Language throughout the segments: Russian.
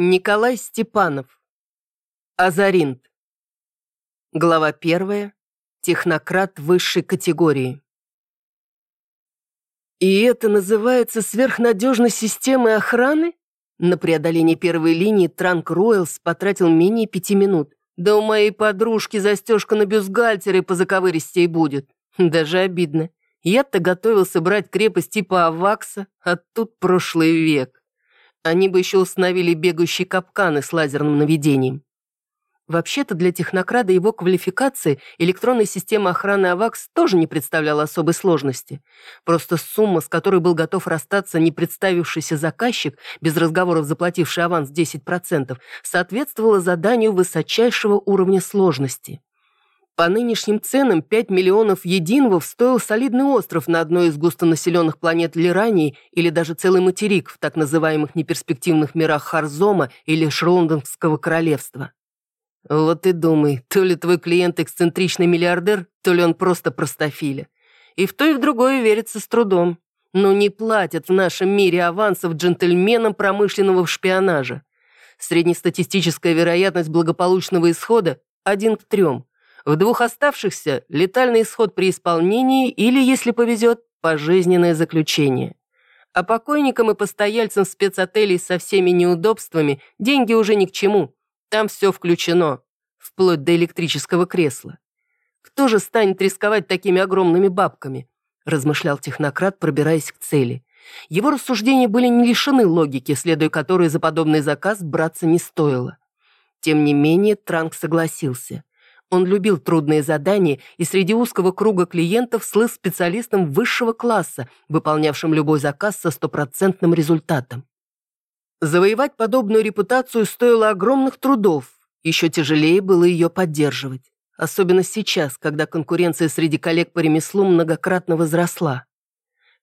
Николай Степанов. Азаринт. Глава первая. Технократ высшей категории. И это называется сверхнадежной системой охраны? На преодоление первой линии Транк Ройлс потратил менее пяти минут. Да у моей подружки застежка на бюстгальтере по заковыристей будет. Даже обидно. Я-то готовился брать крепость типа Авакса, а тут прошлый век. Они бы еще установили бегающие капканы с лазерным наведением. Вообще-то для технокрада его квалификации электронная система охраны АВАКС тоже не представляла особой сложности. Просто сумма, с которой был готов расстаться не представившийся заказчик, без разговоров заплативший аванс 10%, соответствовала заданию высочайшего уровня сложности. По нынешним ценам 5 миллионов единовов стоил солидный остров на одной из густонаселенных планет Лирании или даже целый материк в так называемых неперспективных мирах Харзома или Шрондонского королевства. Вот и думай, то ли твой клиент эксцентричный миллиардер, то ли он просто простофиля. И в то и в другое верится с трудом. Но не платят в нашем мире авансов джентльменам промышленного шпионажа. Среднестатистическая вероятность благополучного исхода – один к трем. В двух оставшихся – летальный исход при исполнении или, если повезет, пожизненное заключение. А покойникам и постояльцам спецотелей со всеми неудобствами деньги уже ни к чему. Там все включено, вплоть до электрического кресла. Кто же станет рисковать такими огромными бабками? размышлял технократ, пробираясь к цели. Его рассуждения были не лишены логики, следуя которой за подобный заказ браться не стоило. Тем не менее, Транк согласился. Он любил трудные задания и среди узкого круга клиентов слыл специалистом высшего класса, выполнявшим любой заказ со стопроцентным результатом. Завоевать подобную репутацию стоило огромных трудов, еще тяжелее было ее поддерживать. Особенно сейчас, когда конкуренция среди коллег по ремеслу многократно возросла.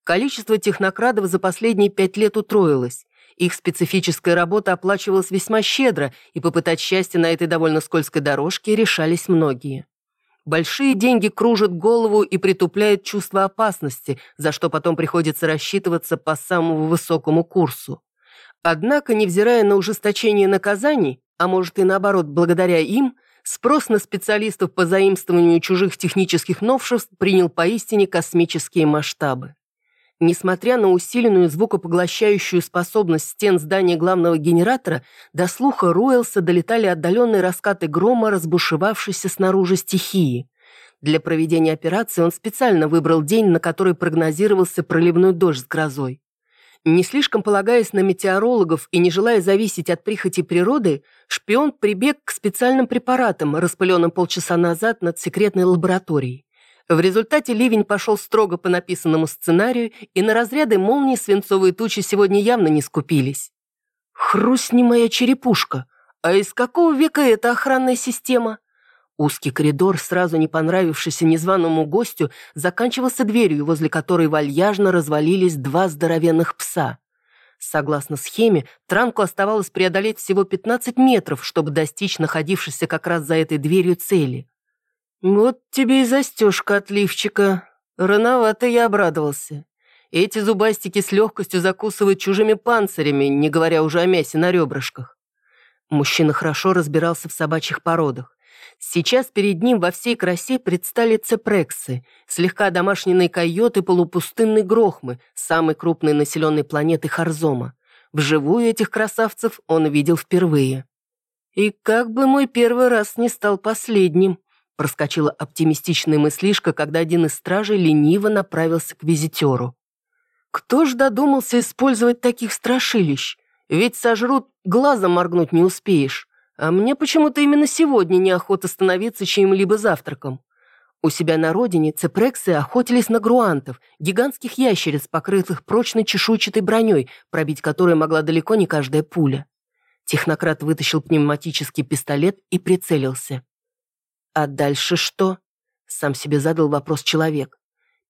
Количество технокрадов за последние пять лет утроилось, их специфическая работа оплачивалась весьма щедро, и попытать счастье на этой довольно скользкой дорожке решались многие. Большие деньги кружат голову и притупляют чувство опасности, за что потом приходится рассчитываться по самому высокому курсу. Однако, невзирая на ужесточение наказаний, а может и наоборот, благодаря им, спрос на специалистов по заимствованию чужих технических новшеств принял поистине космические масштабы. Несмотря на усиленную звукопоглощающую способность стен здания главного генератора, до слуха Руэлса долетали отдаленные раскаты грома, разбушевавшейся снаружи стихии. Для проведения операции он специально выбрал день, на который прогнозировался проливной дождь с грозой. Не слишком полагаясь на метеорологов и не желая зависеть от прихоти природы, шпион прибег к специальным препаратам, распыленным полчаса назад над секретной лабораторией. В результате ливень пошел строго по написанному сценарию, и на разряды молнии свинцовые тучи сегодня явно не скупились. «Хрустни моя черепушка! А из какого века эта охранная система?» Узкий коридор, сразу не понравившийся незваному гостю, заканчивался дверью, возле которой вальяжно развалились два здоровенных пса. Согласно схеме, Транку оставалось преодолеть всего 15 метров, чтобы достичь находившейся как раз за этой дверью цели. «Вот тебе и застежка от лифчика. Рановато я обрадовался. Эти зубастики с легкостью закусывают чужими панцирями, не говоря уже о мясе на ребрышках». Мужчина хорошо разбирался в собачьих породах. Сейчас перед ним во всей красе предстали цепрексы, слегка домашние койоты полупустынной грохмы, самой крупной населенной планеты Харзома. Вживую этих красавцев он видел впервые. И как бы мой первый раз не стал последним, Проскочила оптимистичная мыслишка, когда один из стражей лениво направился к визитеру. Кто ж додумался использовать таких страшилищ? Ведь сожрут, глазом моргнуть не успеешь. А мне почему-то именно сегодня неохота становиться чьим-либо завтраком. У себя на родине цепрексы охотились на груантов, гигантских ящериц, покрытых прочной чешуйчатой броней, пробить которой могла далеко не каждая пуля. Технократ вытащил пневматический пистолет и прицелился. А дальше что? Сам себе задал вопрос человек.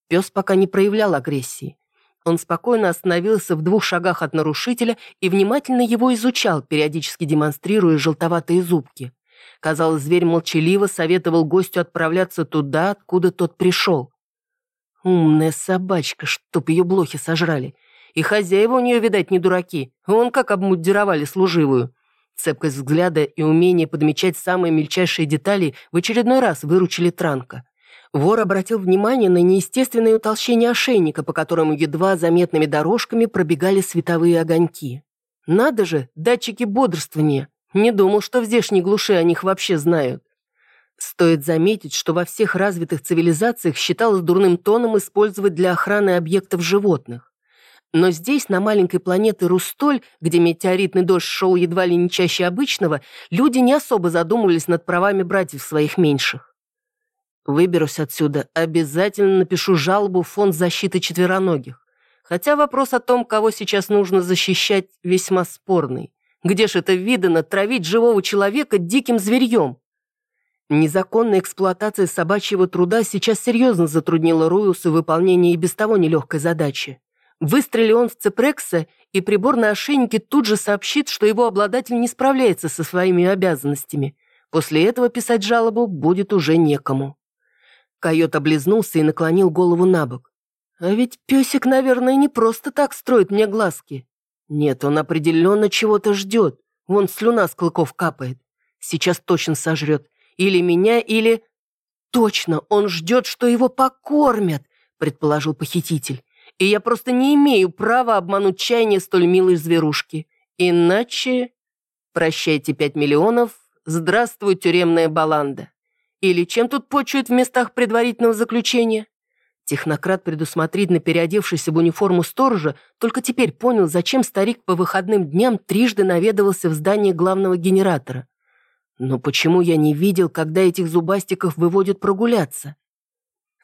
Пес пока не проявлял агрессии. Он спокойно остановился в двух шагах от нарушителя и внимательно его изучал, периодически демонстрируя желтоватые зубки. Казалось, зверь молчаливо советовал гостю отправляться туда, откуда тот пришел. Умная собачка, чтоб ее блохи сожрали. И хозяева у нее, видать, не дураки. Вон как обмундировали служивую. Цепкость взгляда и умение подмечать самые мельчайшие детали в очередной раз выручили Транка. Вор обратил внимание на неестественное утолщение ошейника, по которому едва заметными дорожками пробегали световые огоньки. Надо же, датчики бодрствования. Не думал, что в здешней глуши о них вообще знают. Стоит заметить, что во всех развитых цивилизациях считалось дурным тоном использовать для охраны объектов животных. Но здесь, на маленькой планете Рустоль, где метеоритный дождь шел едва ли не чаще обычного, люди не особо задумывались над правами братьев своих меньших. Выберусь отсюда, обязательно напишу жалобу в фонд защиты четвероногих. Хотя вопрос о том, кого сейчас нужно защищать, весьма спорный. Где ж это видано травить живого человека диким зверьем? Незаконная эксплуатация собачьего труда сейчас серьезно затруднила Руюсу выполнение и без того нелегкой задачи. Выстрели он в Цепрекса, и прибор на ошейнике тут же сообщит, что его обладатель не справляется со своими обязанностями. После этого писать жалобу будет уже некому. Койот облизнулся и наклонил голову на бок. А ведь песик, наверное, не просто так строит мне глазки. Нет, он определенно чего-то ждет. Вон слюна с клыков капает. Сейчас точно сожрет. Или меня, или... Точно, он ждет, что его покормят, предположил похититель. И я просто не имею права обмануть чаяние столь милой зверушки. Иначе... Прощайте пять миллионов, здравствуй, тюремная баланда. Или чем тут почуют в местах предварительного заключения? Технократ, предусмотрительно переодевшийся в униформу сторожа, только теперь понял, зачем старик по выходным дням трижды наведывался в здание главного генератора. Но почему я не видел, когда этих зубастиков выводят прогуляться?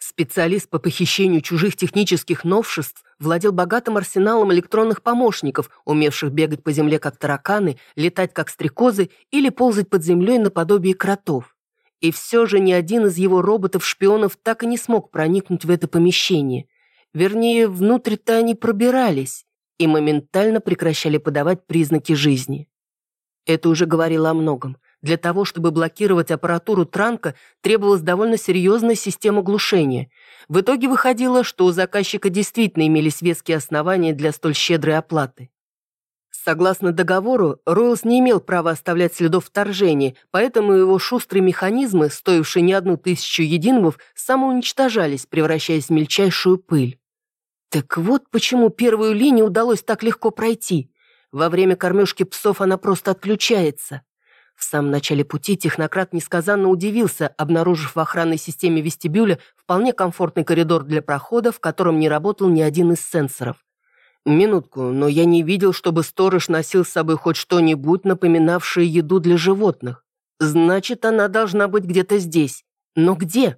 Специалист по похищению чужих технических новшеств владел богатым арсеналом электронных помощников, умевших бегать по земле как тараканы, летать как стрекозы или ползать под землей наподобие кротов. И все же ни один из его роботов-шпионов так и не смог проникнуть в это помещение. Вернее, внутрь-то они пробирались и моментально прекращали подавать признаки жизни. Это уже говорило о многом. Для того, чтобы блокировать аппаратуру Транка, требовалась довольно серьезная система глушения. В итоге выходило, что у заказчика действительно имелись веские основания для столь щедрой оплаты. Согласно договору, Ройлс не имел права оставлять следов вторжения, поэтому его шустрые механизмы, стоившие не одну тысячу единовов, самоуничтожались, превращаясь в мельчайшую пыль. Так вот почему первую линию удалось так легко пройти. Во время кормежки псов она просто отключается. В самом начале пути технократ несказанно удивился, обнаружив в охранной системе вестибюля вполне комфортный коридор для прохода, в котором не работал ни один из сенсоров. «Минутку, но я не видел, чтобы сторож носил с собой хоть что-нибудь, напоминавшее еду для животных. Значит, она должна быть где-то здесь. Но где?»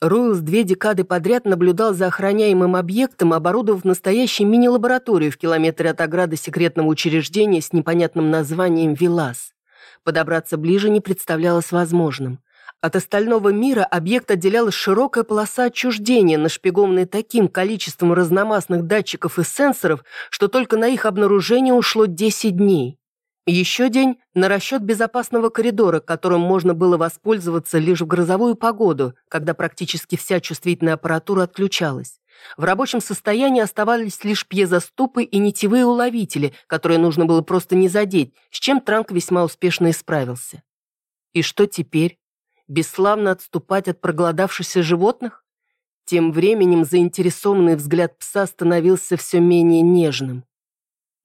Ройлс две декады подряд наблюдал за охраняемым объектом, оборудовав настоящую мини-лабораторию в километре от ограды секретного учреждения с непонятным названием «Вилас». Подобраться ближе не представлялось возможным. От остального мира объект отделялась широкая полоса отчуждения, нашпигованная таким количеством разномастных датчиков и сенсоров, что только на их обнаружение ушло 10 дней. Еще день на расчет безопасного коридора, которым можно было воспользоваться лишь в грозовую погоду, когда практически вся чувствительная аппаратура отключалась. В рабочем состоянии оставались лишь пьезоступы и нитевые уловители, которые нужно было просто не задеть, с чем Транк весьма успешно исправился. И что теперь? бесславно отступать от проголодавшихся животных? Тем временем заинтересованный взгляд пса становился все менее нежным.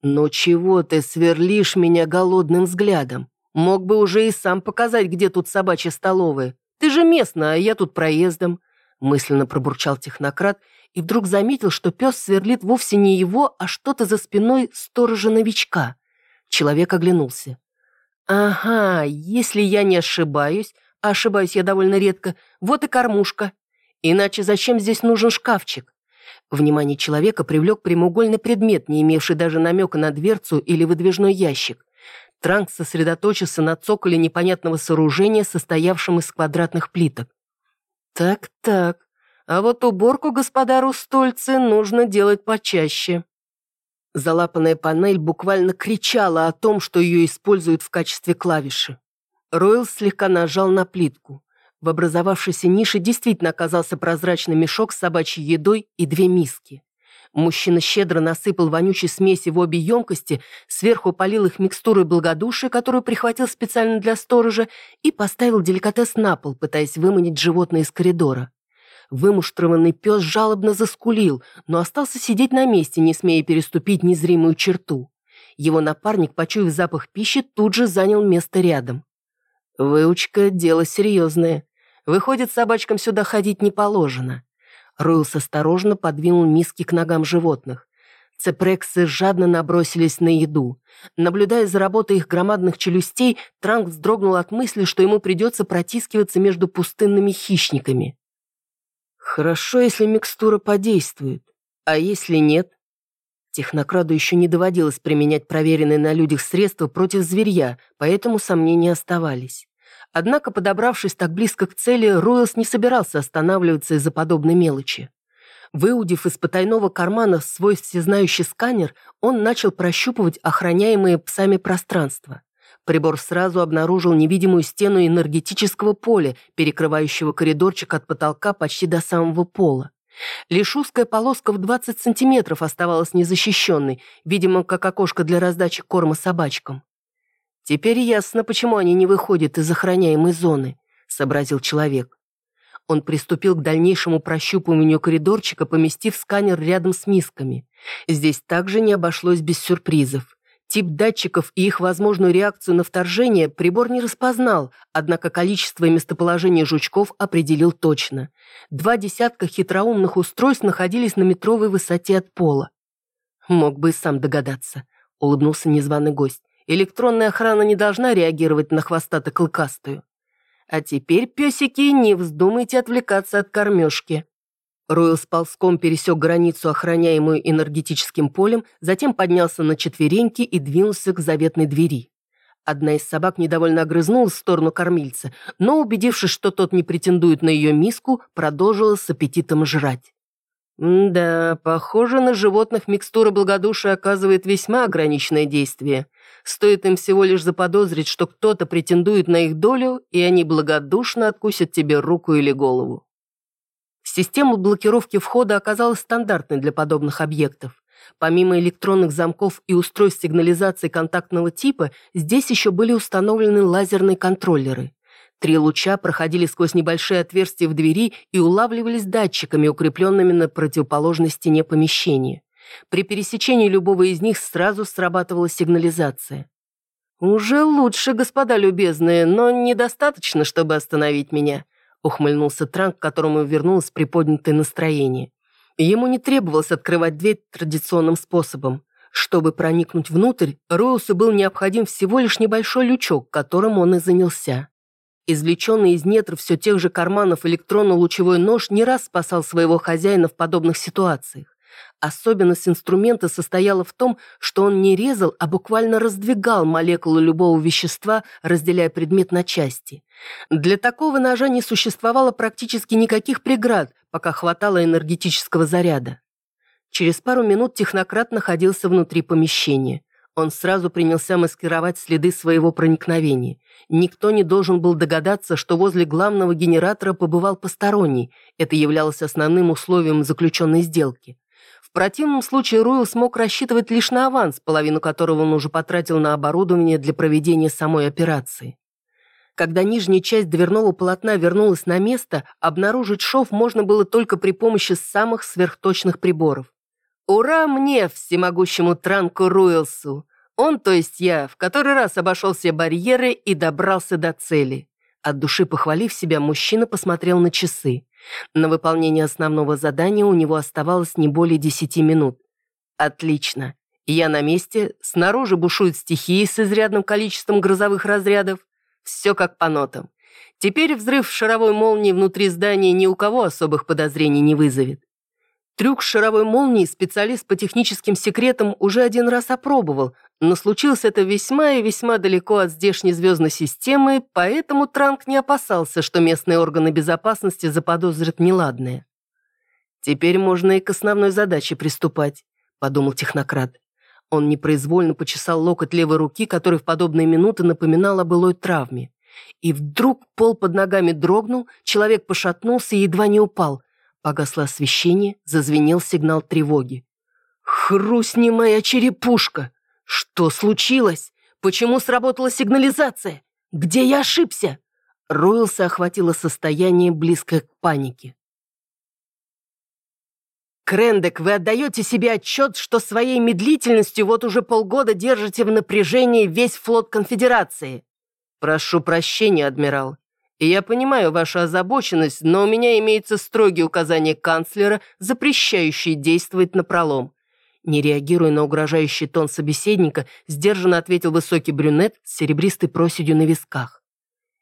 «Но чего ты сверлишь меня голодным взглядом? Мог бы уже и сам показать, где тут собачья столовая. Ты же местная, а я тут проездом», мысленно пробурчал технократ и вдруг заметил, что пес сверлит вовсе не его, а что-то за спиной сторожа-новичка. Человек оглянулся. «Ага, если я не ошибаюсь, а ошибаюсь я довольно редко, вот и кормушка. Иначе зачем здесь нужен шкафчик? Внимание человека привлек прямоугольный предмет, не имевший даже намека на дверцу или выдвижной ящик. Транк сосредоточился на цоколе непонятного сооружения, состоявшем из квадратных плиток. Так-так, а вот уборку господару Стольцы нужно делать почаще. Залапанная панель буквально кричала о том, что ее используют в качестве клавиши. Ройл слегка нажал на плитку. В образовавшейся нише действительно оказался прозрачный мешок с собачьей едой и две миски. Мужчина щедро насыпал вонючей смеси в обе емкости, сверху полил их микстурой благодушия, которую прихватил специально для сторожа, и поставил деликатес на пол, пытаясь выманить животное из коридора. Вымуштрованный пес жалобно заскулил, но остался сидеть на месте, не смея переступить незримую черту. Его напарник, почуяв запах пищи, тут же занял место рядом. Выучка – дело серьезное. Выходит, собачкам сюда ходить не положено. Руэлс осторожно подвинул миски к ногам животных. Цепрексы жадно набросились на еду. Наблюдая за работой их громадных челюстей, Транк вздрогнул от мысли, что ему придется протискиваться между пустынными хищниками. Хорошо, если микстура подействует. А если нет? Технокраду еще не доводилось применять проверенные на людях средства против зверья, поэтому сомнения оставались. Однако, подобравшись так близко к цели, Ройлс не собирался останавливаться из-за подобной мелочи. Выудив из потайного кармана свой всезнающий сканер, он начал прощупывать охраняемые псами пространство. Прибор сразу обнаружил невидимую стену энергетического поля, перекрывающего коридорчик от потолка почти до самого пола. Лишь узкая полоска в 20 сантиметров оставалась незащищенной, видимо, как окошко для раздачи корма собачкам. «Теперь ясно, почему они не выходят из охраняемой зоны», — сообразил человек. Он приступил к дальнейшему прощупыванию коридорчика, поместив сканер рядом с мисками. Здесь также не обошлось без сюрпризов. Тип датчиков и их возможную реакцию на вторжение прибор не распознал, однако количество и местоположение жучков определил точно. Два десятка хитроумных устройств находились на метровой высоте от пола. «Мог бы и сам догадаться», — улыбнулся незваный гость. Электронная охрана не должна реагировать на хвостато-клыкастую. А теперь, песики, не вздумайте отвлекаться от кормежки. Ройл с ползком пересек границу, охраняемую энергетическим полем, затем поднялся на четвереньки и двинулся к заветной двери. Одна из собак недовольно огрызнулась в сторону кормильца, но, убедившись, что тот не претендует на ее миску, продолжила с аппетитом жрать. Да, похоже, на животных микстура благодушия оказывает весьма ограниченное действие. Стоит им всего лишь заподозрить, что кто-то претендует на их долю, и они благодушно откусят тебе руку или голову. Система блокировки входа оказалась стандартной для подобных объектов. Помимо электронных замков и устройств сигнализации контактного типа, здесь еще были установлены лазерные контроллеры. Три луча проходили сквозь небольшие отверстия в двери и улавливались датчиками, укрепленными на противоположной стене помещения. При пересечении любого из них сразу срабатывала сигнализация. «Уже лучше, господа любезные, но недостаточно, чтобы остановить меня», ухмыльнулся Транк, которому вернулось приподнятое настроение. Ему не требовалось открывать дверь традиционным способом. Чтобы проникнуть внутрь, Роусу был необходим всего лишь небольшой лючок, которым он и занялся. Извлеченный из недр все тех же карманов электронно-лучевой нож не раз спасал своего хозяина в подобных ситуациях. Особенность инструмента состояла в том, что он не резал, а буквально раздвигал молекулы любого вещества, разделяя предмет на части. Для такого ножа не существовало практически никаких преград, пока хватало энергетического заряда. Через пару минут технократ находился внутри помещения. Он сразу принялся маскировать следы своего проникновения. Никто не должен был догадаться, что возле главного генератора побывал посторонний. Это являлось основным условием заключенной сделки. Противном случае Ройл смог рассчитывать лишь на аванс, половину которого он уже потратил на оборудование для проведения самой операции. Когда нижняя часть дверного полотна вернулась на место, обнаружить шов можно было только при помощи самых сверхточных приборов. «Ура мне, всемогущему Транку Руэлсу! Он, то есть я, в который раз обошел все барьеры и добрался до цели». От души похвалив себя, мужчина посмотрел на часы. На выполнение основного задания у него оставалось не более десяти минут. Отлично. Я на месте, снаружи бушуют стихии с изрядным количеством грозовых разрядов. Все как по нотам. Теперь взрыв шаровой молнии внутри здания ни у кого особых подозрений не вызовет. Трюк с шаровой молнией специалист по техническим секретам уже один раз опробовал, но случилось это весьма и весьма далеко от здешней звездной системы, поэтому Транк не опасался, что местные органы безопасности заподозрят неладное. «Теперь можно и к основной задаче приступать», — подумал технократ. Он непроизвольно почесал локоть левой руки, который в подобные минуты напоминал о былой травме. И вдруг пол под ногами дрогнул, человек пошатнулся и едва не упал — Погасло освещение, зазвенел сигнал тревоги. Хрустни моя черепушка! Что случилось? Почему сработала сигнализация? Где я ошибся?» Ройлса охватило состояние, близкое к панике. «Крендек, вы отдаете себе отчет, что своей медлительностью вот уже полгода держите в напряжении весь флот Конфедерации?» «Прошу прощения, адмирал. И я понимаю вашу озабоченность, но у меня имеются строгие указания канцлера, запрещающие действовать напролом. Не реагируя на угрожающий тон собеседника, сдержанно ответил высокий брюнет с серебристой проседью на висках.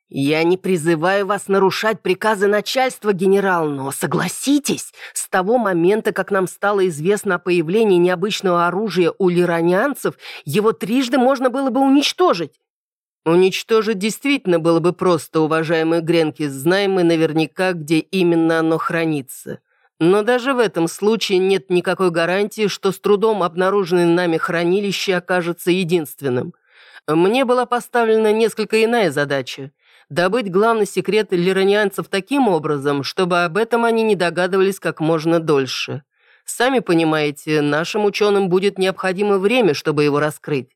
«Я не призываю вас нарушать приказы начальства, генерал, но согласитесь, с того момента, как нам стало известно о появлении необычного оружия у лиранянцев, его трижды можно было бы уничтожить. Уничтожить действительно было бы просто, уважаемые Гренки, знаем мы наверняка, где именно оно хранится. Но даже в этом случае нет никакой гарантии, что с трудом обнаруженное нами хранилище окажется единственным. Мне была поставлена несколько иная задача – добыть главный секрет лиранианцев таким образом, чтобы об этом они не догадывались как можно дольше. Сами понимаете, нашим ученым будет необходимо время, чтобы его раскрыть.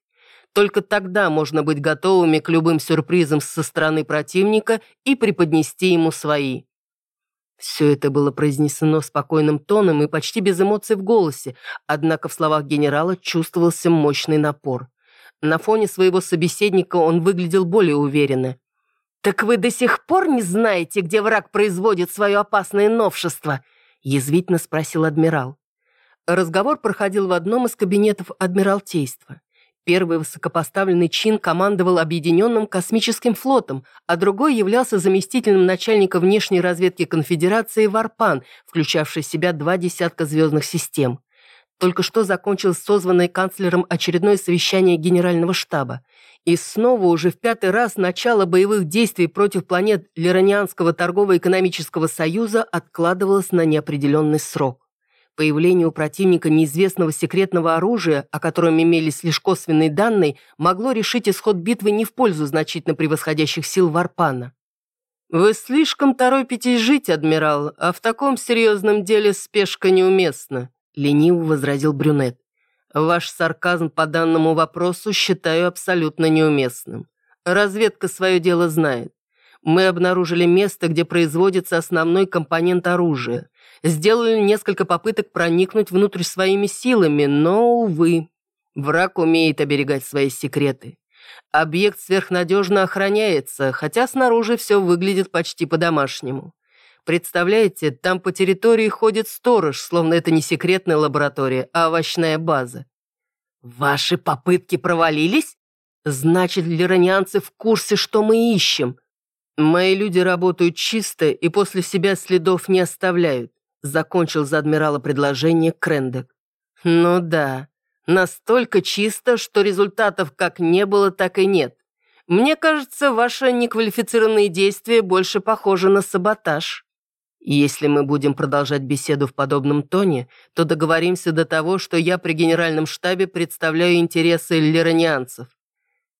Только тогда можно быть готовыми к любым сюрпризам со стороны противника и преподнести ему свои. Все это было произнесено спокойным тоном и почти без эмоций в голосе, однако в словах генерала чувствовался мощный напор. На фоне своего собеседника он выглядел более уверенно. «Так вы до сих пор не знаете, где враг производит свое опасное новшество?» язвительно спросил адмирал. Разговор проходил в одном из кабинетов Адмиралтейства. Первый высокопоставленный чин командовал Объединенным космическим флотом, а другой являлся заместителем начальника внешней разведки конфедерации Варпан, включавший в себя два десятка звездных систем. Только что закончилось созванное канцлером очередное совещание генерального штаба. И снова уже в пятый раз начало боевых действий против планет Лиранианского торгово-экономического союза откладывалось на неопределенный срок. Появление у противника неизвестного секретного оружия, о котором имелись лишь косвенные данные, могло решить исход битвы не в пользу значительно превосходящих сил Варпана. «Вы слишком торопитесь жить, адмирал, а в таком серьезном деле спешка неуместна», лениво возразил брюнет. «Ваш сарказм по данному вопросу считаю абсолютно неуместным. Разведка свое дело знает. Мы обнаружили место, где производится основной компонент оружия сделали несколько попыток проникнуть внутрь своими силами, но, увы, враг умеет оберегать свои секреты. Объект сверхнадежно охраняется, хотя снаружи все выглядит почти по-домашнему. Представляете, там по территории ходит сторож, словно это не секретная лаборатория, а овощная база. Ваши попытки провалились? Значит, лиранианцы в курсе, что мы ищем. Мои люди работают чисто и после себя следов не оставляют. Закончил за адмирала предложение Крендек. Ну да, настолько чисто, что результатов как не было, так и нет. Мне кажется, ваши неквалифицированные действия больше похожи на саботаж. Если мы будем продолжать беседу в подобном тоне, то договоримся до того, что я при генеральном штабе представляю интересы лиранианцев.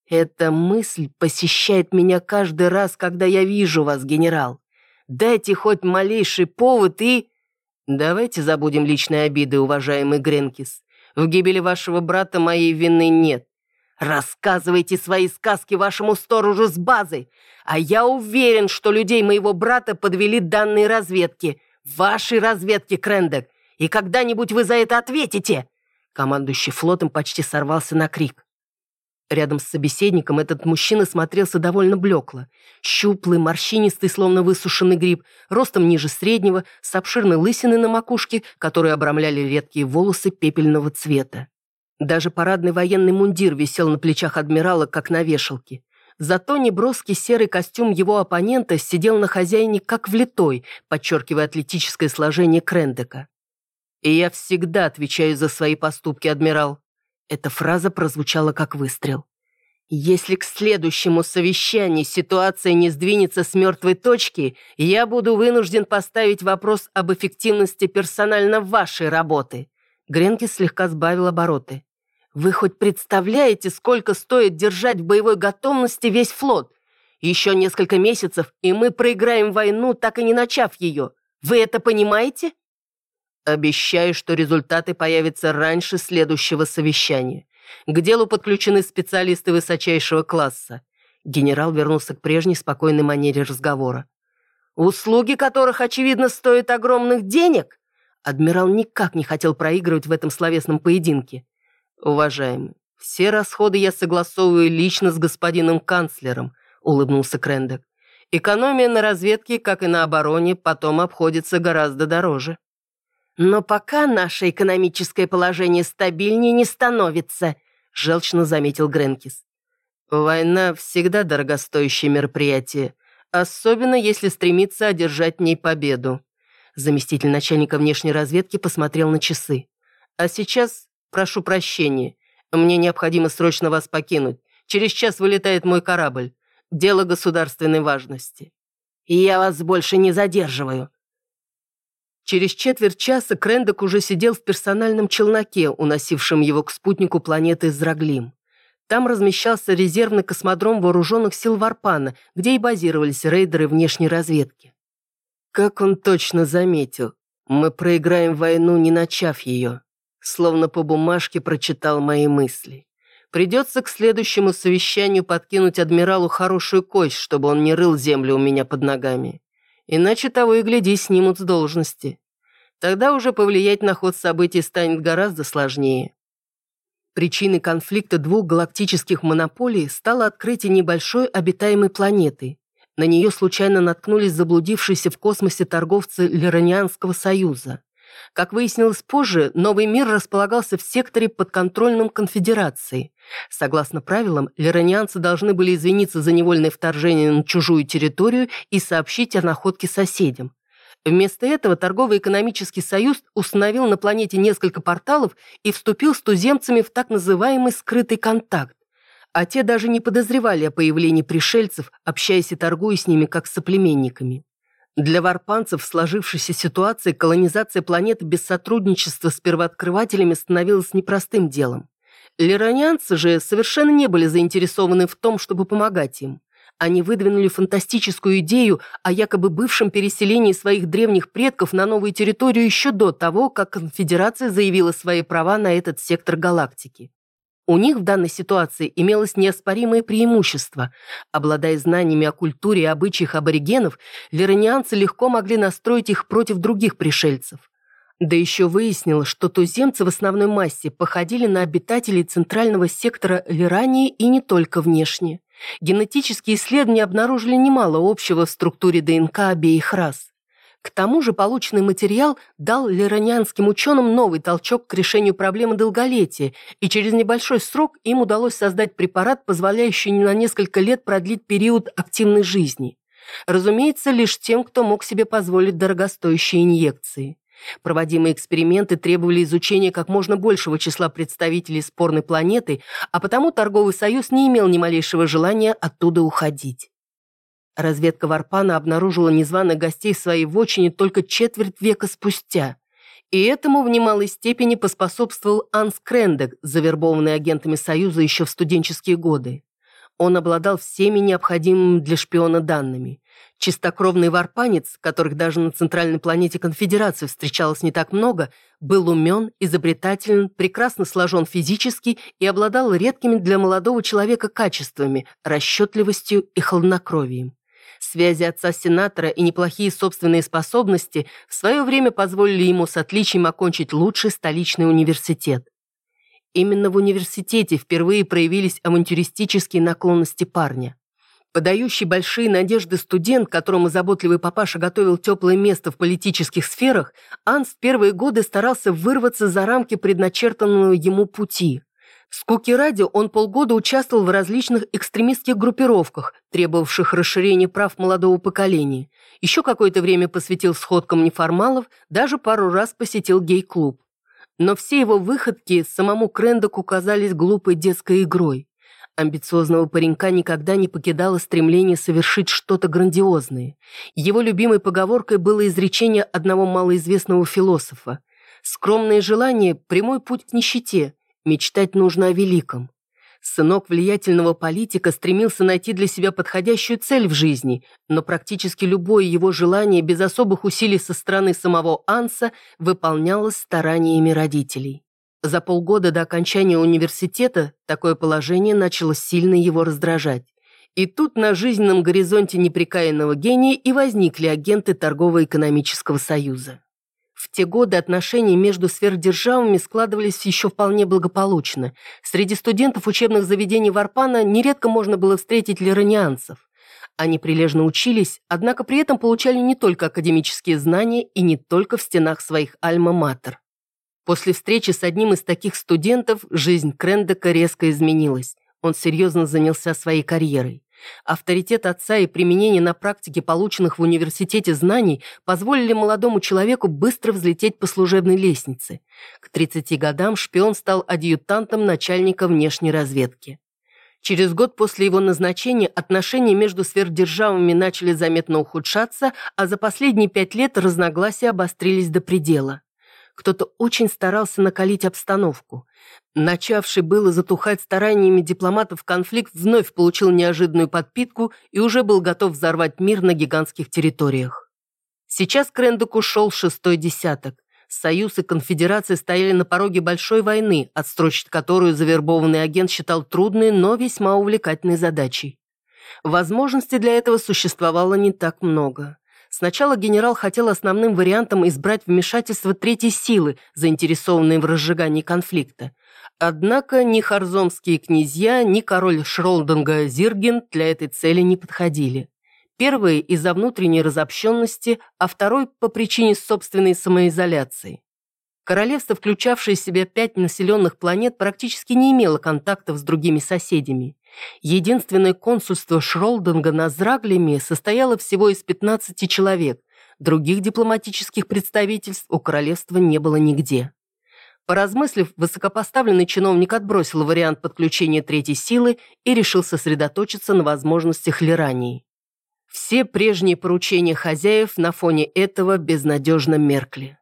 Эта мысль посещает меня каждый раз, когда я вижу вас, генерал. Дайте хоть малейший повод и... «Давайте забудем личные обиды, уважаемый Гренкис. В гибели вашего брата моей вины нет. Рассказывайте свои сказки вашему сторожу с базой, а я уверен, что людей моего брата подвели данные разведки, вашей разведки, Крендек, и когда-нибудь вы за это ответите!» Командующий флотом почти сорвался на крик. Рядом с собеседником этот мужчина смотрелся довольно блекло. Щуплый, морщинистый, словно высушенный гриб, ростом ниже среднего, с обширной лысиной на макушке, которые обрамляли редкие волосы пепельного цвета. Даже парадный военный мундир висел на плечах адмирала, как на вешалке. Зато неброский серый костюм его оппонента сидел на хозяине как влитой, подчеркивая атлетическое сложение Крендека. «И я всегда отвечаю за свои поступки, адмирал», эта фраза прозвучала как выстрел. «Если к следующему совещанию ситуация не сдвинется с мертвой точки, я буду вынужден поставить вопрос об эффективности персонально вашей работы». Гренки слегка сбавил обороты. «Вы хоть представляете, сколько стоит держать в боевой готовности весь флот? Еще несколько месяцев, и мы проиграем войну, так и не начав ее. Вы это понимаете?» Обещаю, что результаты появятся раньше следующего совещания. К делу подключены специалисты высочайшего класса. Генерал вернулся к прежней спокойной манере разговора. «Услуги которых, очевидно, стоят огромных денег?» Адмирал никак не хотел проигрывать в этом словесном поединке. «Уважаемый, все расходы я согласовываю лично с господином канцлером», улыбнулся Крендек. «Экономия на разведке, как и на обороне, потом обходится гораздо дороже». «Но пока наше экономическое положение стабильнее не становится», желчно заметил Гренкис. «Война всегда дорогостоящее мероприятие, особенно если стремиться одержать в ней победу». Заместитель начальника внешней разведки посмотрел на часы. «А сейчас прошу прощения. Мне необходимо срочно вас покинуть. Через час вылетает мой корабль. Дело государственной важности». «Я вас больше не задерживаю», Через четверть часа Крендок уже сидел в персональном челноке, уносившем его к спутнику планеты Зраглим. Там размещался резервный космодром вооруженных сил Варпана, где и базировались рейдеры внешней разведки. Как он точно заметил, мы проиграем войну, не начав ее. Словно по бумажке прочитал мои мысли. Придется к следующему совещанию подкинуть адмиралу хорошую кость, чтобы он не рыл землю у меня под ногами. Иначе того и гляди, снимут с должности. Тогда уже повлиять на ход событий станет гораздо сложнее. Причиной конфликта двух галактических монополий стало открытие небольшой обитаемой планеты. На нее случайно наткнулись заблудившиеся в космосе торговцы Леронианского союза. Как выяснилось позже, новый мир располагался в секторе подконтрольном конфедерации. Согласно правилам, леронианцы должны были извиниться за невольное вторжение на чужую территорию и сообщить о находке соседям. Вместо этого торгово-экономический союз установил на планете несколько порталов и вступил с туземцами в так называемый скрытый контакт. А те даже не подозревали о появлении пришельцев, общаясь и торгуя с ними как с соплеменниками. Для варпанцев в сложившейся ситуации колонизация планеты без сотрудничества с первооткрывателями становилась непростым делом. Лиронянцы же совершенно не были заинтересованы в том, чтобы помогать им. Они выдвинули фантастическую идею о якобы бывшем переселении своих древних предков на новую территорию еще до того, как конфедерация заявила свои права на этот сектор галактики. У них в данной ситуации имелось неоспоримое преимущество. Обладая знаниями о культуре и обычаях аборигенов, лиронианцы легко могли настроить их против других пришельцев. Да еще выяснилось, что туземцы в основной массе походили на обитателей центрального сектора Лирании и не только внешне. Генетические исследования обнаружили немало общего в структуре ДНК обеих рас. К тому же полученный материал дал лиронянским ученым новый толчок к решению проблемы долголетия, и через небольшой срок им удалось создать препарат, позволяющий на несколько лет продлить период активной жизни. Разумеется, лишь тем, кто мог себе позволить дорогостоящие инъекции. Проводимые эксперименты требовали изучения как можно большего числа представителей спорной планеты, а потому торговый союз не имел ни малейшего желания оттуда уходить. Разведка Варпана обнаружила незваных гостей в своей только четверть века спустя. И этому в немалой степени поспособствовал Анс Крендек, завербованный агентами Союза еще в студенческие годы. Он обладал всеми необходимыми для шпиона данными. Чистокровный варпанец, которых даже на центральной планете Конфедерации встречалось не так много, был умен, изобретателен, прекрасно сложен физически и обладал редкими для молодого человека качествами, расчетливостью и хладнокровием. Связи отца-сенатора и неплохие собственные способности в свое время позволили ему с отличием окончить лучший столичный университет. Именно в университете впервые проявились авантюристические наклонности парня. Подающий большие надежды студент, которому заботливый папаша готовил теплое место в политических сферах, Анс в первые годы старался вырваться за рамки предначертанного ему пути. Скуки ради он полгода участвовал в различных экстремистских группировках, требовавших расширения прав молодого поколения. Еще какое-то время посвятил сходкам неформалов, даже пару раз посетил гей-клуб. Но все его выходки самому Крендоку казались глупой детской игрой. Амбициозного паренька никогда не покидало стремление совершить что-то грандиозное. Его любимой поговоркой было изречение одного малоизвестного философа. «Скромное желание – прямой путь к нищете», Мечтать нужно о великом. Сынок влиятельного политика стремился найти для себя подходящую цель в жизни, но практически любое его желание без особых усилий со стороны самого Анса выполнялось стараниями родителей. За полгода до окончания университета такое положение начало сильно его раздражать. И тут на жизненном горизонте неприкаянного гения и возникли агенты Торгово-экономического союза. В те годы отношения между сверхдержавами складывались еще вполне благополучно. Среди студентов учебных заведений Варпана нередко можно было встретить лиранианцев. Они прилежно учились, однако при этом получали не только академические знания и не только в стенах своих альма-матер. После встречи с одним из таких студентов жизнь Крендека резко изменилась. Он серьезно занялся своей карьерой. Авторитет отца и применение на практике полученных в университете знаний позволили молодому человеку быстро взлететь по служебной лестнице. К 30 годам шпион стал адъютантом начальника внешней разведки. Через год после его назначения отношения между сверхдержавами начали заметно ухудшаться, а за последние пять лет разногласия обострились до предела. Кто-то очень старался накалить обстановку. Начавший было затухать стараниями дипломатов конфликт вновь получил неожиданную подпитку и уже был готов взорвать мир на гигантских территориях. Сейчас к Рендеку шел шестой десяток. Союз и конфедерация стояли на пороге большой войны, отстрочить которую завербованный агент считал трудной, но весьма увлекательной задачей. Возможностей для этого существовало не так много. Сначала генерал хотел основным вариантом избрать вмешательство третьей силы, заинтересованной в разжигании конфликта. Однако ни харзомские князья, ни король Шролдинга Зирген для этой цели не подходили. Первый из-за внутренней разобщенности, а второй по причине собственной самоизоляции. Королевство, включавшее в себя пять населенных планет, практически не имело контактов с другими соседями. Единственное консульство Шролдинга на Зраглеме состояло всего из 15 человек, других дипломатических представительств у королевства не было нигде. Поразмыслив, высокопоставленный чиновник отбросил вариант подключения третьей силы и решил сосредоточиться на возможностях Лирании. Все прежние поручения хозяев на фоне этого безнадежно меркли.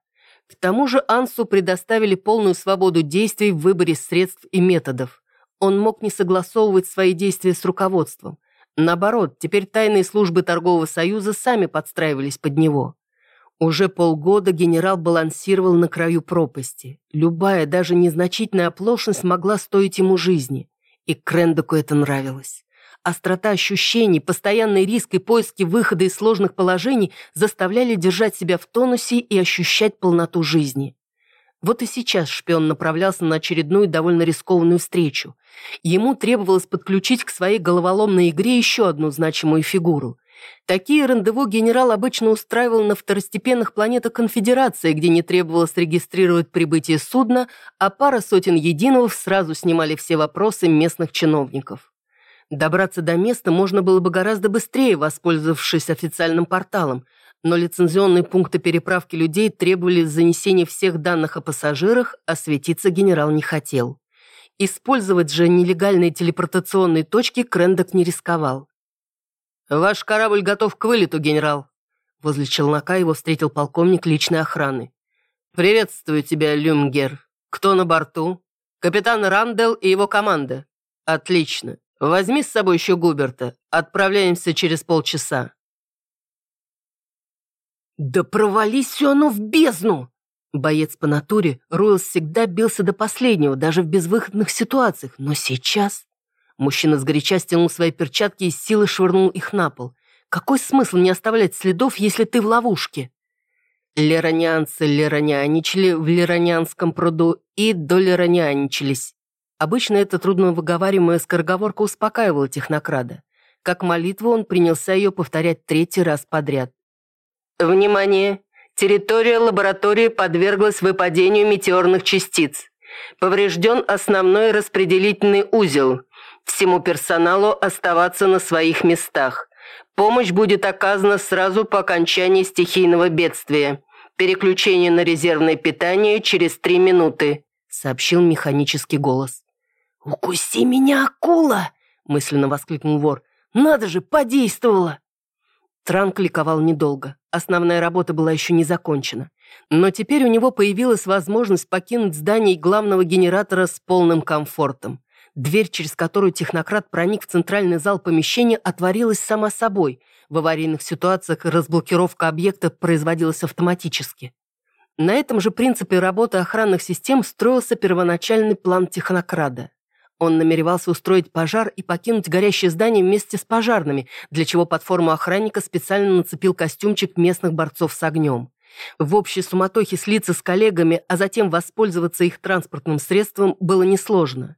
К тому же Ансу предоставили полную свободу действий в выборе средств и методов. Он мог не согласовывать свои действия с руководством. Наоборот, теперь тайные службы торгового союза сами подстраивались под него. Уже полгода генерал балансировал на краю пропасти. Любая, даже незначительная оплошность могла стоить ему жизни. И Крендоку это нравилось. Острота ощущений, постоянный риск и поиски выхода из сложных положений заставляли держать себя в тонусе и ощущать полноту жизни. Вот и сейчас шпион направлялся на очередную довольно рискованную встречу. Ему требовалось подключить к своей головоломной игре еще одну значимую фигуру. Такие рандеву генерал обычно устраивал на второстепенных планетах Конфедерации, где не требовалось регистрировать прибытие судна, а пара сотен единовов сразу снимали все вопросы местных чиновников. Добраться до места можно было бы гораздо быстрее, воспользовавшись официальным порталом, но лицензионные пункты переправки людей требовали занесения всех данных о пассажирах, а светиться генерал не хотел. Использовать же нелегальные телепортационные точки Крендок не рисковал. «Ваш корабль готов к вылету, генерал!» Возле челнока его встретил полковник личной охраны. «Приветствую тебя, Люмгер. Кто на борту?» «Капитан Рандел и его команда». «Отлично. Возьми с собой еще Губерта. Отправляемся через полчаса». «Да провались все оно в бездну!» Боец по натуре, Ройлс всегда бился до последнего, даже в безвыходных ситуациях, но сейчас... Мужчина сгоряча стянул свои перчатки и с силой швырнул их на пол. Какой смысл не оставлять следов, если ты в ловушке? Леронианцы лероняничали в леронианском пруду и долероняничались. Обычно эта трудно выговариваемая скороговорка успокаивала технокрада. Как молитву он принялся ее повторять третий раз подряд. Внимание! Территория лаборатории подверглась выпадению метеорных частиц. Поврежден основной распределительный узел. Всему персоналу оставаться на своих местах. Помощь будет оказана сразу по окончании стихийного бедствия. Переключение на резервное питание через три минуты», — сообщил механический голос. «Укуси меня, акула!» — мысленно воскликнул вор. «Надо же, подействовало!» Транк ликовал недолго. Основная работа была еще не закончена. Но теперь у него появилась возможность покинуть здание главного генератора с полным комфортом. Дверь, через которую технократ проник в центральный зал помещения, отворилась сама собой. В аварийных ситуациях разблокировка объекта производилась автоматически. На этом же принципе работы охранных систем строился первоначальный план технокрада. Он намеревался устроить пожар и покинуть горящее здание вместе с пожарными, для чего под форму охранника специально нацепил костюмчик местных борцов с огнем. В общей суматохе слиться с коллегами, а затем воспользоваться их транспортным средством было несложно.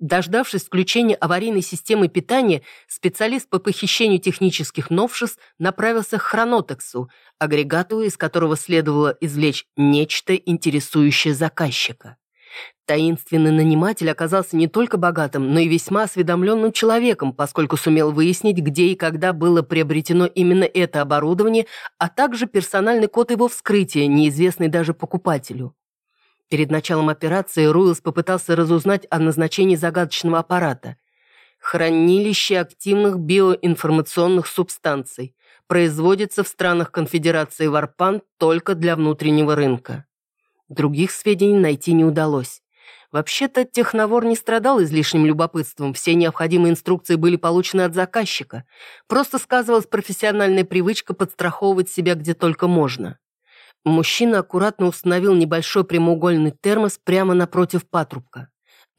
Дождавшись включения аварийной системы питания, специалист по похищению технических новшеств направился к Хронотексу, агрегату, из которого следовало извлечь нечто, интересующее заказчика. Таинственный наниматель оказался не только богатым, но и весьма осведомленным человеком, поскольку сумел выяснить, где и когда было приобретено именно это оборудование, а также персональный код его вскрытия, неизвестный даже покупателю. Перед началом операции Руэлс попытался разузнать о назначении загадочного аппарата. Хранилище активных биоинформационных субстанций. Производится в странах Конфедерации Варпан только для внутреннего рынка. Других сведений найти не удалось. Вообще-то техновор не страдал излишним любопытством, все необходимые инструкции были получены от заказчика. Просто сказывалась профессиональная привычка подстраховывать себя где только можно. Мужчина аккуратно установил небольшой прямоугольный термос прямо напротив патрубка.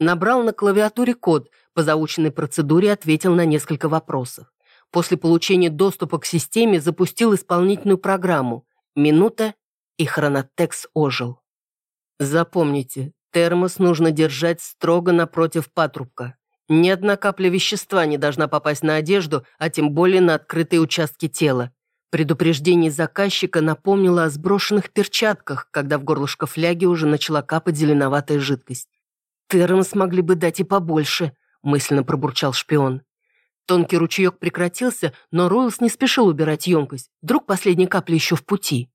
Набрал на клавиатуре код, по заученной процедуре ответил на несколько вопросов. После получения доступа к системе запустил исполнительную программу. Минута, и хронотекс ожил. Запомните, Термос нужно держать строго напротив патрубка. Ни одна капля вещества не должна попасть на одежду, а тем более на открытые участки тела. Предупреждение заказчика напомнило о сброшенных перчатках, когда в горлышко фляги уже начала капать зеленоватая жидкость. «Термос могли бы дать и побольше», — мысленно пробурчал шпион. Тонкий ручеек прекратился, но Ройлс не спешил убирать емкость. Вдруг последняя капля еще в пути.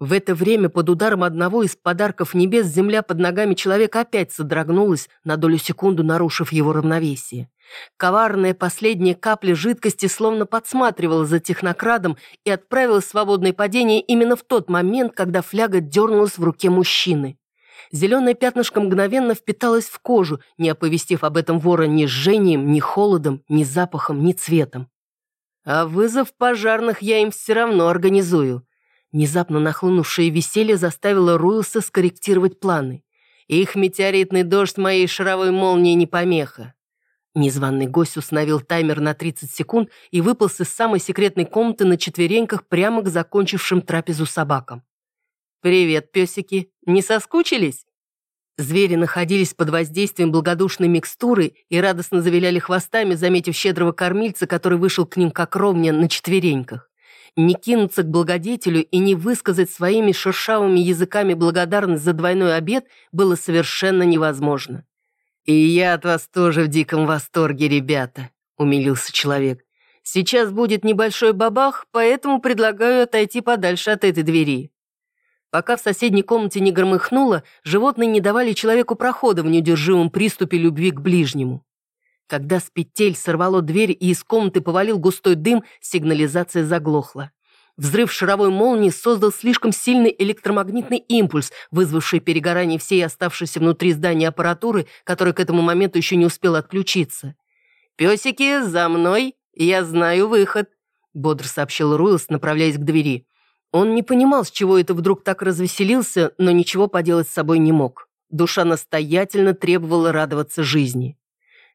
В это время под ударом одного из подарков небес земля под ногами человека опять содрогнулась, на долю секунду нарушив его равновесие. Коварная последняя капля жидкости словно подсматривала за технокрадом и отправила свободное падение именно в тот момент, когда фляга дернулась в руке мужчины. Зеленое пятнышко мгновенно впиталось в кожу, не оповестив об этом вора ни жжением, ни холодом, ни запахом, ни цветом. «А вызов пожарных я им все равно организую», Внезапно нахлынувшее веселье заставило Руэлса скорректировать планы. Их метеоритный дождь моей шаровой молнии не помеха. Незваный гость установил таймер на 30 секунд и выполз из самой секретной комнаты на четвереньках прямо к закончившим трапезу собакам. «Привет, песики! Не соскучились?» Звери находились под воздействием благодушной микстуры и радостно завиляли хвостами, заметив щедрого кормильца, который вышел к ним как ровня на четвереньках. Не кинуться к благодетелю и не высказать своими шершавыми языками благодарность за двойной обед было совершенно невозможно. «И я от вас тоже в диком восторге, ребята», — умилился человек. «Сейчас будет небольшой бабах, поэтому предлагаю отойти подальше от этой двери». Пока в соседней комнате не громыхнуло, животные не давали человеку прохода в неудержимом приступе любви к ближнему. Когда с петель сорвало дверь и из комнаты повалил густой дым, сигнализация заглохла. Взрыв шаровой молнии создал слишком сильный электромагнитный импульс, вызвавший перегорание всей оставшейся внутри здания аппаратуры, которая к этому моменту еще не успела отключиться. «Песики, за мной! Я знаю выход!» — бодро сообщил Руэлс, направляясь к двери. Он не понимал, с чего это вдруг так развеселился, но ничего поделать с собой не мог. Душа настоятельно требовала радоваться жизни.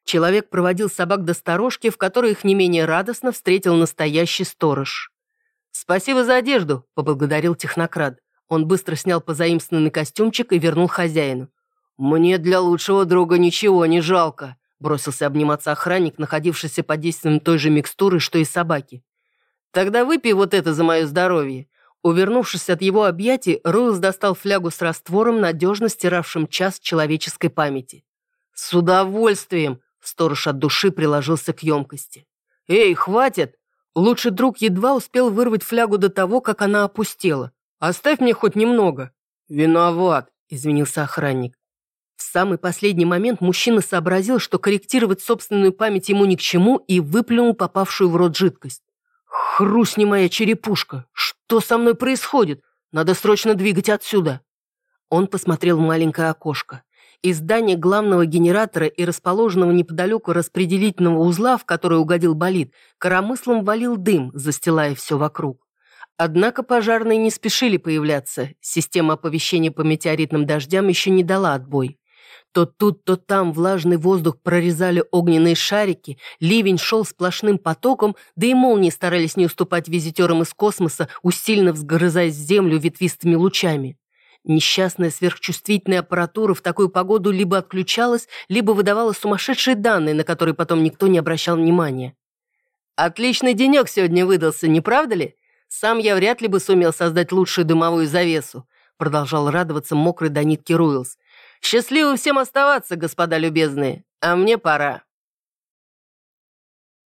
Человек проводил собак до сторожки, в которой их не менее радостно встретил настоящий сторож. «Спасибо за одежду», — поблагодарил технократ. Он быстро снял позаимствованный костюмчик и вернул хозяину. «Мне для лучшего друга ничего не жалко», — бросился обниматься охранник, находившийся под действием той же микстуры, что и собаки. «Тогда выпей вот это за мое здоровье». Увернувшись от его объятий, Руэлс достал флягу с раствором, надежно стиравшим час человеческой памяти. «С удовольствием!» Сторож от души приложился к емкости. «Эй, хватит!» Лучший друг едва успел вырвать флягу до того, как она опустела. «Оставь мне хоть немного». «Виноват», — извинился охранник. В самый последний момент мужчина сообразил, что корректировать собственную память ему ни к чему и выплюнул попавшую в рот жидкость. «Хрустни моя черепушка! Что со мной происходит? Надо срочно двигать отсюда!» Он посмотрел в маленькое окошко. Из здания главного генератора и расположенного неподалеку распределительного узла, в который угодил болид, коромыслом валил дым, застилая все вокруг. Однако пожарные не спешили появляться, система оповещения по метеоритным дождям еще не дала отбой. То тут, то там влажный воздух прорезали огненные шарики, ливень шел сплошным потоком, да и молнии старались не уступать визитерам из космоса, усиленно взгрызаясь землю ветвистыми лучами. Несчастная сверхчувствительная аппаратура в такую погоду либо отключалась, либо выдавала сумасшедшие данные, на которые потом никто не обращал внимания. «Отличный денек сегодня выдался, не правда ли? Сам я вряд ли бы сумел создать лучшую дымовую завесу», продолжал радоваться мокрый до нитки Руэлс. «Счастливо всем оставаться, господа любезные, а мне пора».